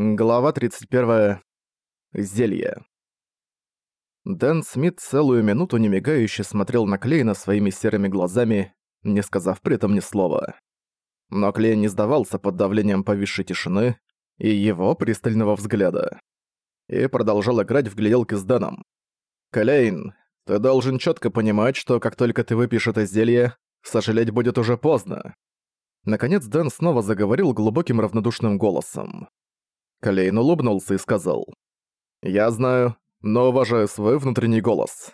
Глава 31. Зелье. Дэн Смит целую минуту немигающе смотрел на Клейна своими серыми глазами, не сказав при этом ни слова. Но Клейн не сдавался под давлением повисшей тишины и его пристального взгляда. И продолжал играть в гляделки с Дэном. «Клейн, ты должен четко понимать, что как только ты выпьешь это зелье, сожалеть будет уже поздно». Наконец Дэн снова заговорил глубоким равнодушным голосом. Клейн улыбнулся и сказал. «Я знаю, но уважаю свой внутренний голос.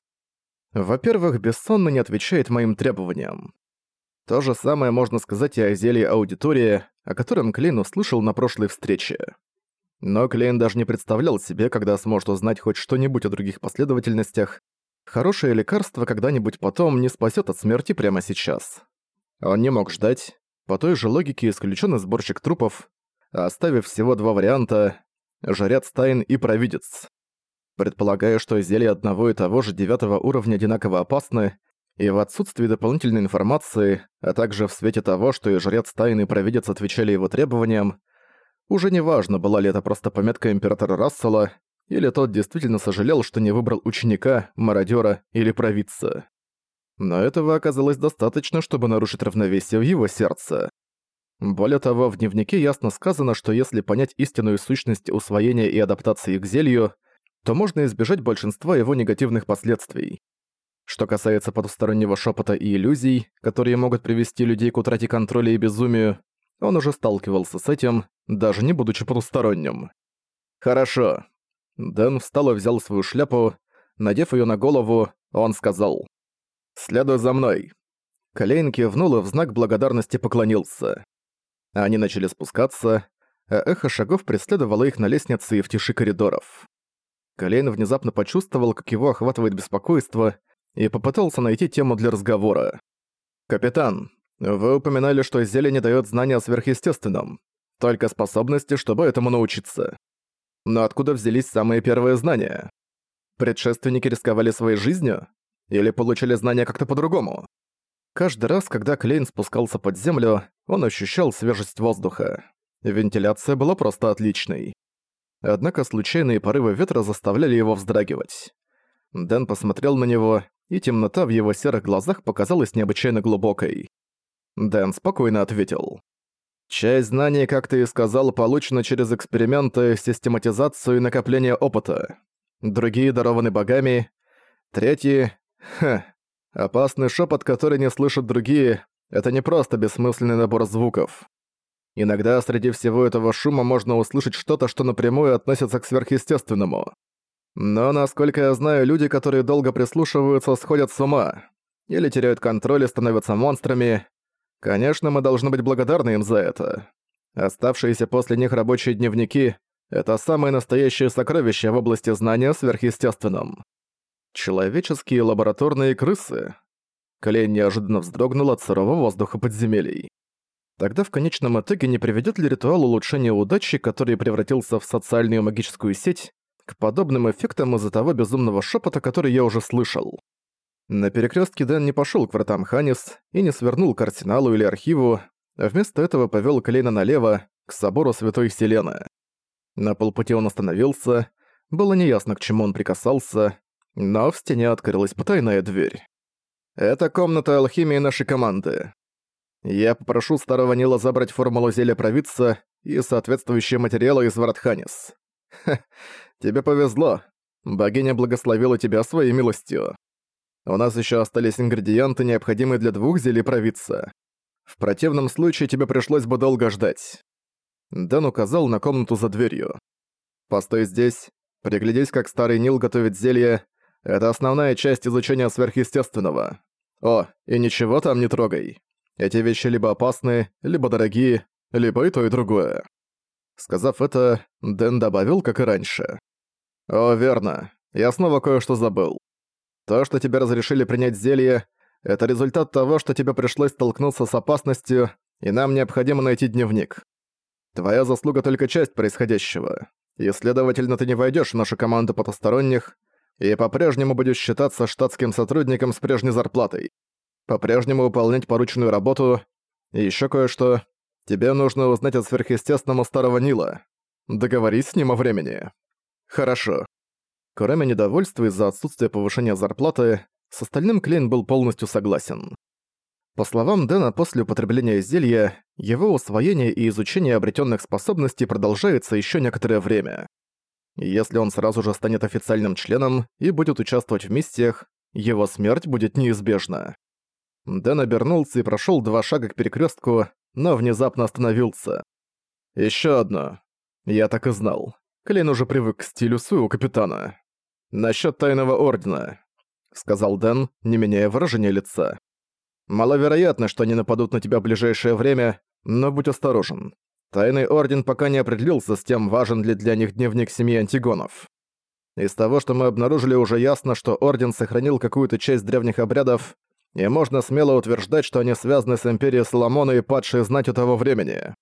Во-первых, бессонно не отвечает моим требованиям. То же самое можно сказать и о зелье аудитории, о котором Клейн услышал на прошлой встрече. Но Клейн даже не представлял себе, когда сможет узнать хоть что-нибудь о других последовательностях. Хорошее лекарство когда-нибудь потом не спасет от смерти прямо сейчас. Он не мог ждать. По той же логике исключен сборщик трупов, оставив всего два варианта – «Жрец Тайн» и «Провидец». Предполагаю, что зелья одного и того же девятого уровня одинаково опасны, и в отсутствии дополнительной информации, а также в свете того, что и Жрец Тайн и Провидец отвечали его требованиям, уже не важно, была ли это просто пометка Императора Рассела, или тот действительно сожалел, что не выбрал ученика, мародера или провидца. Но этого оказалось достаточно, чтобы нарушить равновесие в его сердце. Более того, в дневнике ясно сказано, что если понять истинную сущность усвоения и адаптации к зелью, то можно избежать большинства его негативных последствий. Что касается потустороннего шепота и иллюзий, которые могут привести людей к утрате контроля и безумию, он уже сталкивался с этим, даже не будучи потусторонним. «Хорошо». Дэн встал и взял свою шляпу, надев ее на голову, он сказал «Следуй за мной». Колейн кивнул и в знак благодарности поклонился. Они начали спускаться, а эхо шагов преследовало их на лестнице и в тиши коридоров. Колейн внезапно почувствовал, как его охватывает беспокойство, и попытался найти тему для разговора. «Капитан, вы упоминали, что зелье не даёт знания о сверхъестественном, только способности, чтобы этому научиться. Но откуда взялись самые первые знания? Предшественники рисковали своей жизнью? Или получили знания как-то по-другому?» Каждый раз, когда Клейн спускался под землю, он ощущал свежесть воздуха. Вентиляция была просто отличной. Однако случайные порывы ветра заставляли его вздрагивать. Дэн посмотрел на него, и темнота в его серых глазах показалась необычайно глубокой. Дэн спокойно ответил. «Часть знаний, как ты и сказал, получена через эксперименты, систематизацию и накопление опыта. Другие дарованы богами. Третьи... Ха, Опасный шепот, который не слышат другие, это не просто бессмысленный набор звуков. Иногда среди всего этого шума можно услышать что-то, что напрямую относится к сверхъестественному. Но, насколько я знаю, люди, которые долго прислушиваются, сходят с ума. Или теряют контроль и становятся монстрами. Конечно, мы должны быть благодарны им за это. Оставшиеся после них рабочие дневники — это самые настоящие сокровища в области знания сверхъестественном. Человеческие лабораторные крысы. Клейн неожиданно вздрогнул от сырого воздуха подземелий. Тогда в конечном итоге не приведет ли ритуал улучшения удачи, который превратился в социальную магическую сеть, к подобным эффектам из-за того безумного шепота, который я уже слышал? На перекрестке Дэн не пошел к вратам Ханис и не свернул к арсеналу или архиву, а вместо этого повел Клейна налево, к собору Святой Селены. На полпути он остановился, было неясно, к чему он прикасался, но в стене открылась потайная дверь. «Это комната алхимии нашей команды. Я попрошу старого Нила забрать формулу зелья провидца и соответствующие материалы из Вратханис. Ха, тебе повезло. Богиня благословила тебя своей милостью. У нас еще остались ингредиенты, необходимые для двух зелий провидца. В противном случае тебе пришлось бы долго ждать». Дэн указал на комнату за дверью. «Постой здесь, приглядись, как старый Нил готовит зелье, это основная часть изучения сверхъестественного. О, и ничего там не трогай. Эти вещи либо опасны, либо дорогие, либо и то, и другое. Сказав это, Дэн добавил, как и раньше. «О, верно. Я снова кое-что забыл. То, что тебе разрешили принять зелье, это результат того, что тебе пришлось столкнуться с опасностью, и нам необходимо найти дневник. Твоя заслуга только часть происходящего, и, следовательно, ты не войдешь в нашу команду потусторонних, и по-прежнему будешь считаться штатским сотрудником с прежней зарплатой. По-прежнему выполнять порученную работу. И ещё кое-что. Тебе нужно узнать о сверхъестественном Старого Нила. Договорись с ним о времени. Хорошо. Кроме недовольства из-за отсутствия повышения зарплаты, с остальным Клейн был полностью согласен. По словам Дэна, после употребления зелья, его усвоение и изучение обретенных способностей продолжается еще некоторое время. Если он сразу же станет официальным членом и будет участвовать в миссиях, его смерть будет неизбежна. Дэн обернулся и прошел два шага к перекрестку, но внезапно остановился. Еще одно. Я так и знал. Клейн уже привык к стилю своего капитана. Насчет тайного ордена, сказал Дэн, не меняя выражения лица. Маловероятно, что они нападут на тебя в ближайшее время, но будь осторожен. Тайный Орден пока не определился с тем, важен ли для них дневник семьи Антигонов. Из того, что мы обнаружили, уже ясно, что Орден сохранил какую-то часть древних обрядов, и можно смело утверждать, что они связаны с Империей Соломона и падшей знатью того времени.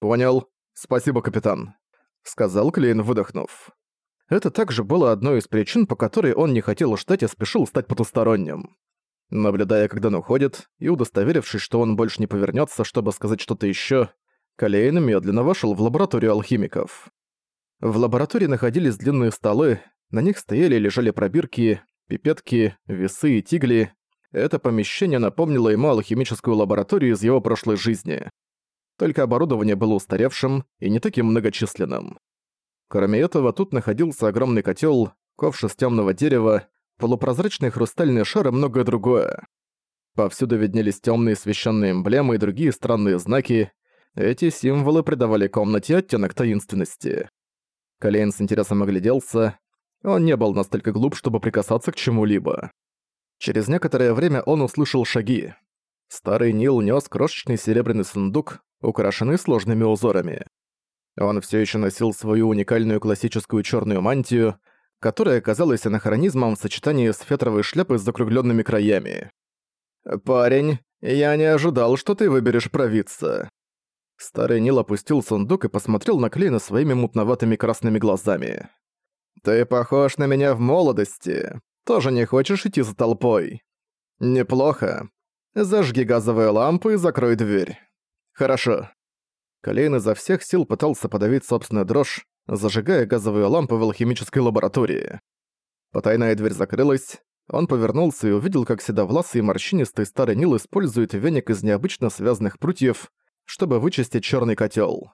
«Понял. Спасибо, капитан», — сказал Клейн, выдохнув. Это также было одной из причин, по которой он не хотел ждать и спешил стать потусторонним. Наблюдая, когда он уходит, и удостоверившись, что он больше не повернется, чтобы сказать что-то еще, Калейн медленно вошел в лабораторию алхимиков. В лаборатории находились длинные столы, на них стояли и лежали пробирки, пипетки, весы и тигли. Это помещение напомнило ему алхимическую лабораторию из его прошлой жизни. Только оборудование было устаревшим и не таким многочисленным. Кроме этого, тут находился огромный котел, ковш из темного дерева, полупрозрачный хрустальный шар и многое другое. Повсюду виднелись темные священные эмблемы и другие странные знаки, эти символы придавали комнате оттенок таинственности. Колейн с интересом огляделся. Он не был настолько глуп, чтобы прикасаться к чему-либо. Через некоторое время он услышал шаги. Старый Нил нес крошечный серебряный сундук, украшенный сложными узорами. Он все еще носил свою уникальную классическую черную мантию, которая оказалась анахронизмом в сочетании с фетровой шляпой с закругленными краями. «Парень, я не ожидал, что ты выберешь провидца», Старый Нил опустил сундук и посмотрел на Клейна своими мутноватыми красными глазами. «Ты похож на меня в молодости. Тоже не хочешь идти за толпой?» «Неплохо. Зажги газовую лампу и закрой дверь». «Хорошо». Клейн изо всех сил пытался подавить собственную дрожь, зажигая газовую лампу в алхимической лаборатории. Потайная дверь закрылась, он повернулся и увидел, как седовласый и морщинистый старый Нил использует веник из необычно связанных прутьев, чтобы вычистить черный котел.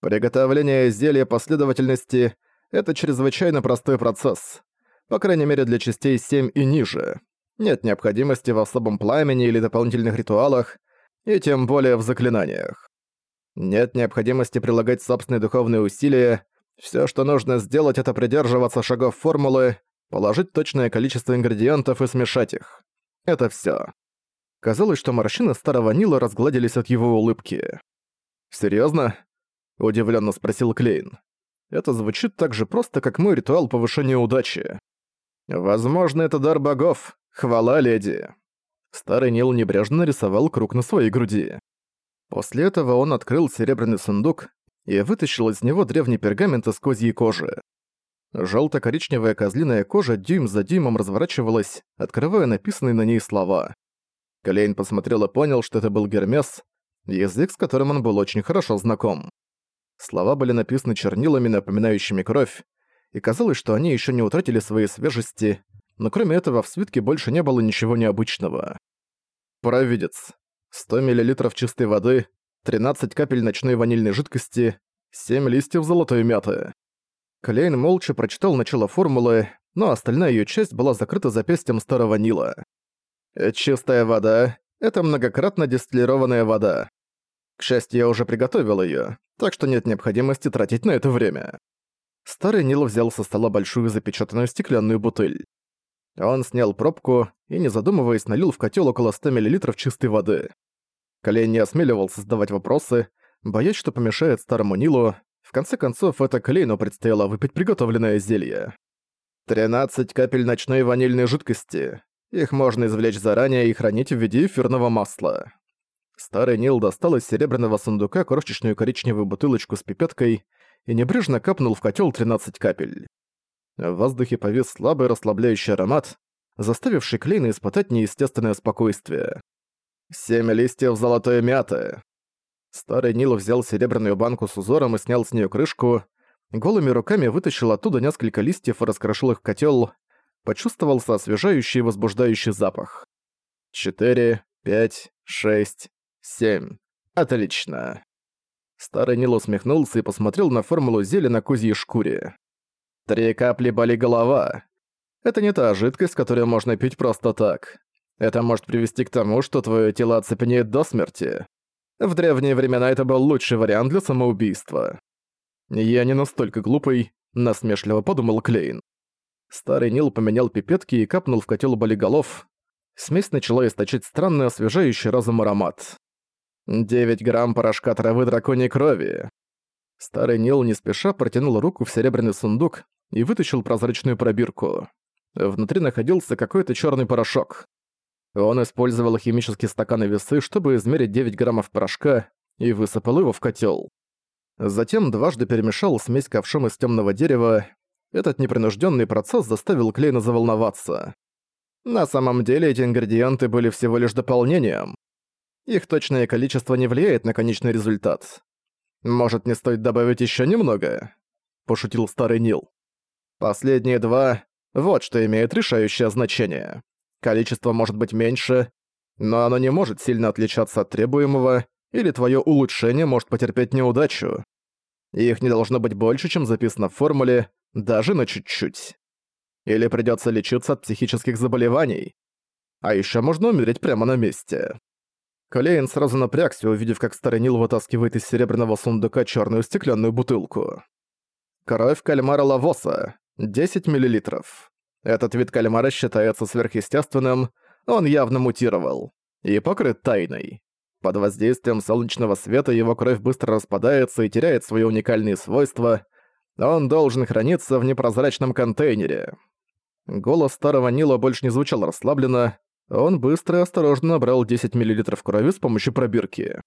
Приготовление зелья последовательности — это чрезвычайно простой процесс, по крайней мере для частей 7 и ниже. Нет необходимости в особом пламени или дополнительных ритуалах, и тем более в заклинаниях. Нет необходимости прилагать собственные духовные усилия, все, что нужно сделать, это придерживаться шагов формулы, положить точное количество ингредиентов и смешать их. Это все. Казалось, что морщины старого Нила разгладились от его улыбки. «Серьёзно?» – удивлённо спросил Клейн. «Это звучит так же просто, как мой ритуал повышения удачи. Возможно, это дар богов. Хвала, леди!» Старый Нил небрежно нарисовал круг на своей груди. После этого он открыл серебряный сундук и вытащил из него древний пергамент из козьей кожи. Жёлто-коричневая козлиная кожа дюйм за дюймом разворачивалась, открывая написанные на ней слова. Клейн посмотрел и понял, что это был Гермес, язык, с которым он был очень хорошо знаком. Слова были написаны чернилами, напоминающими кровь, и казалось, что они еще не утратили своей свежести, но кроме этого в свитке больше не было ничего необычного. Провидец. 100 мл чистой воды, 13 капель ночной ванильной жидкости, 7 листьев золотой мяты. Клейн молча прочитал начало формулы, но остальная ее часть была закрыта запястьем старого Нила. Э, чистая вода — это многократно дистиллированная вода. К счастью, я уже приготовил её, так что нет необходимости тратить на это время. Старый Нил взял со стола большую запечатанную стеклянную бутыль. Он снял пробку и, не задумываясь, налил в котел около 100 мл чистой воды. Колейн не осмеливался задавать вопросы, боясь, что помешает старому Нилу. В конце концов, это Клейну предстояло выпить приготовленное зелье. «Тринадцать капель ночной ванильной жидкости. Их можно извлечь заранее и хранить в виде эфирного масла. Старый Нил достал из серебряного сундука крошечную коричневую бутылочку с пипеткой и небрежно капнул в котел 13 капель. В воздухе повис слабый расслабляющий аромат, заставивший Клейна испытать неестественное спокойствие. «Семь листьев золотой мяты!» Старый Нил взял серебряную банку с узором и снял с нее крышку. Голыми руками вытащил оттуда несколько листьев и раскрошил их в котёл. Почувствовался освежающий возбуждающий запах. Четыре, пять, шесть, семь. Отлично. Старый Нил усмехнулся и посмотрел на формулу зелья на козьей шкуре. Три капли боли голова. Это не та жидкость, которую можно пить просто так. Это может привести к тому, что твое тело оцепенеет до смерти. В древние времена это был лучший вариант для самоубийства. Я не настолько глупый, насмешливо подумал Клейн. Старый Нил поменял пипетки и капнул в котел болиголов, Смесь начала источать странный освежающий разум аромат. 9 грамм порошка травы драконьей крови. Старый Нил не спеша протянул руку в серебряный сундук и вытащил прозрачную пробирку. Внутри находился какой-то черный порошок. Он использовал химические стаканы весы, чтобы измерить 9 граммов порошка и высыпал его в котел. Затем дважды перемешал смесь ковшом из темного дерева. Этот непринужденный процесс заставил Клейна заволноваться. На самом деле эти ингредиенты были всего лишь дополнением. Их точное количество не влияет на конечный результат. Может, не стоит добавить еще немного? Пошутил старый Нил. Последние два — вот что имеет решающее значение. Количество может быть меньше, но оно не может сильно отличаться от требуемого, или твое улучшение может потерпеть неудачу. Их не должно быть больше, чем записано в формуле, даже на чуть-чуть. Или придётся лечиться от психических заболеваний. А ещё можно умереть прямо на месте. Клейн сразу напрягся, увидев, как старый Нил вытаскивает из серебряного сундука чёрную стеклянную бутылку. Кровь кальмара лавоса. 10 мл. Этот вид кальмара считается сверхъестественным, он явно мутировал. И покрыт тайной. Под воздействием солнечного света его кровь быстро распадается и теряет свои уникальные свойства. Он должен храниться в непрозрачном контейнере. Голос старого Нила больше не звучал расслабленно, он быстро и осторожно набрал 10 мл крови с помощью пробирки.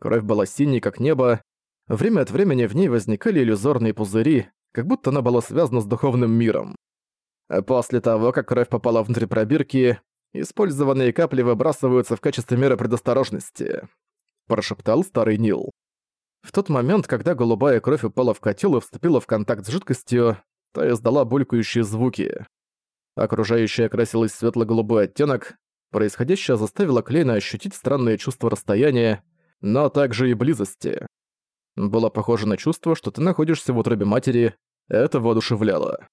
Кровь была синей, как небо. Время от времени в ней возникали иллюзорные пузыри, как будто она была связана с духовным миром. После того, как кровь попала внутрь пробирки, использованные капли выбрасываются в качестве меры предосторожности, прошептал старый Нил. В тот момент, когда голубая кровь упала в котел и вступила в контакт с жидкостью, то издала булькающие звуки. Окружающее окрасилось светло-голубой оттенок, происходящее заставило Клейна ощутить странное чувство расстояния, но также и близости. Было похоже на чувство, что ты находишься в утробе матери, это воодушевляло.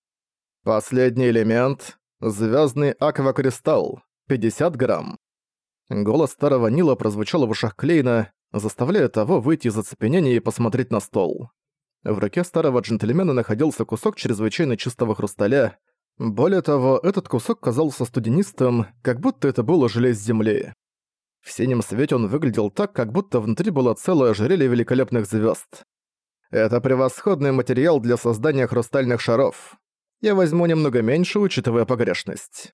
Последний элемент — звездный аквакристалл, 50 грамм. Голос старого Нила прозвучал в ушах Клейна, заставляя того выйти из оцепенения и посмотреть на стол. В руке старого джентльмена находился кусок чрезвычайно чистого хрусталя, более того, этот кусок казался студенистым, как будто это было желе с земли. В синем свете он выглядел так, как будто внутри было целое ожерелье великолепных звезд. Это превосходный материал для создания хрустальных шаров. Я возьму немного меньше, учитывая погрешность.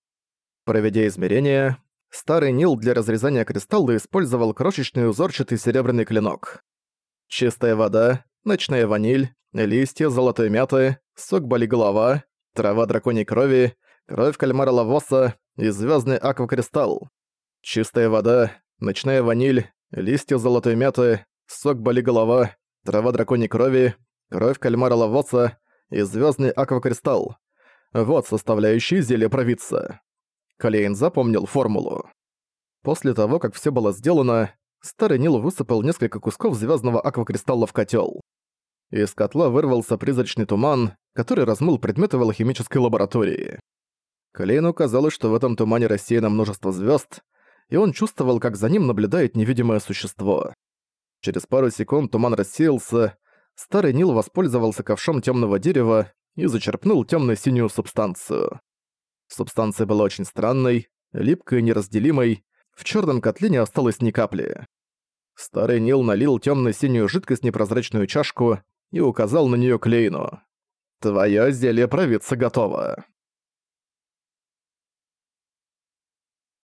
Проведя измерения, старый Нил для разрезания кристалла использовал крошечный узорчатый серебряный клинок. Чистая вода, ночная ваниль, листья золотой мяты, сок болиголова, трава драконьей крови, кровь кальмара лавоса и звездный аквакристалл. Чистая вода, ночная ваниль, листья золотой мяты, сок болиголова, трава драконьей крови, кровь кальмара лавоса и звездный аквакристалл. Вот составляющие зелья провидца. Калейн запомнил формулу. После того, как все было сделано, старый Нил высыпал несколько кусков звездного аквакристалла в котел. Из котла вырвался призрачный туман, который размыл предметы в алхимической лаборатории. Клейну казалось, что в этом тумане рассеяно множество звезд, и он чувствовал, как за ним наблюдает невидимое существо. Через пару секунд туман рассеялся, старый Нил воспользовался ковшом темного дерева и зачерпнул темно-синюю субстанцию. Субстанция была очень странной, липкой и неразделимой, в черном котле не осталось ни капли. Старый Нил налил темно-синюю жидкость в непрозрачную чашку и указал на неё Клейну. «Твоё зелье провидца готово».